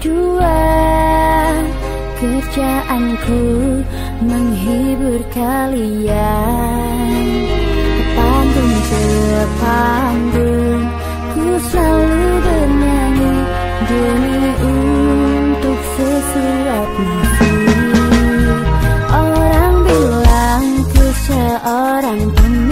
juang Kerjaanku menghibur kalian. Panggung ke panggung Ku selalu bernyanyi Demi untuk sesuap misi Orang bilang ku seorang pemimpin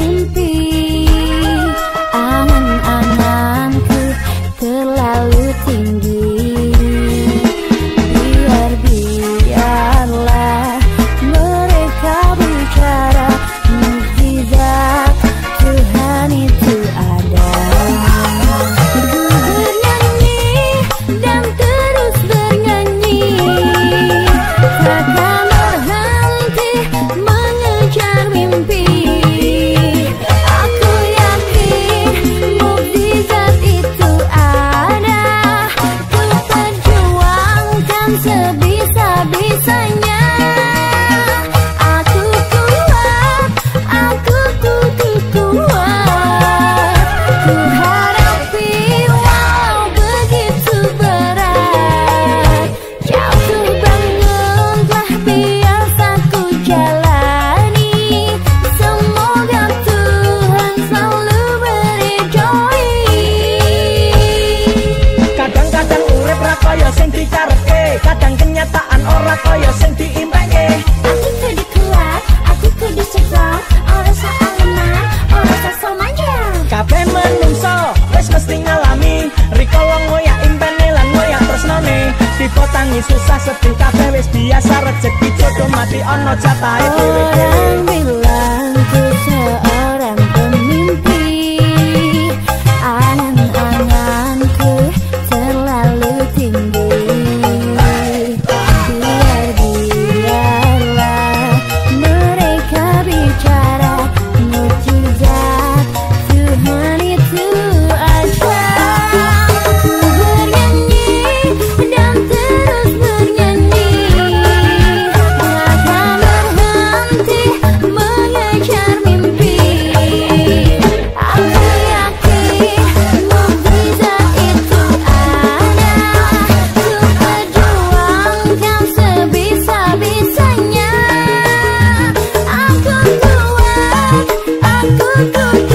susah sedih kabeh wis biasa rezeki jodoh mati ono jatahe dhewe-dhewe good.